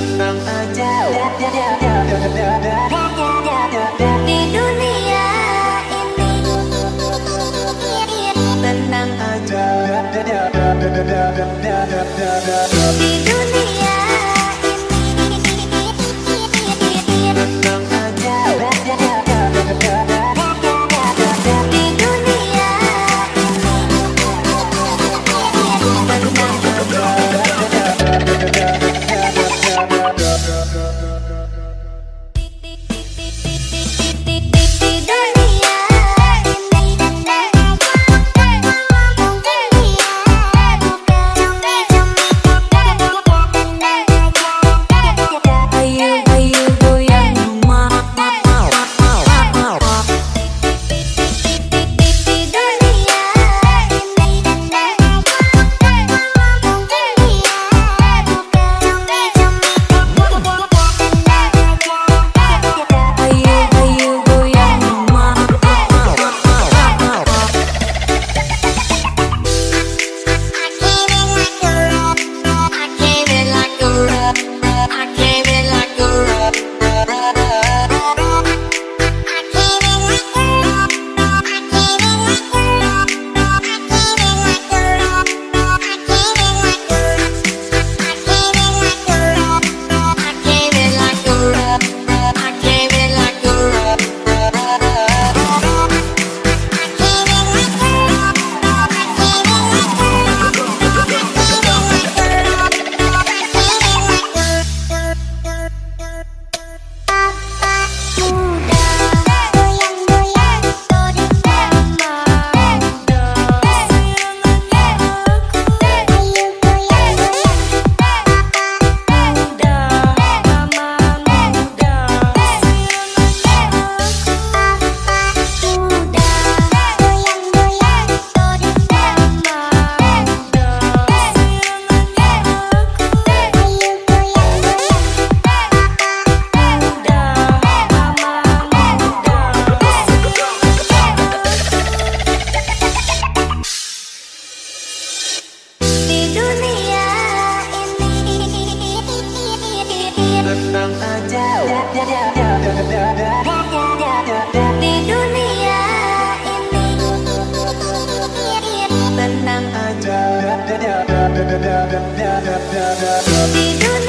tenang aja. Di dunia ini Tenang aja Di dunia da da da da da da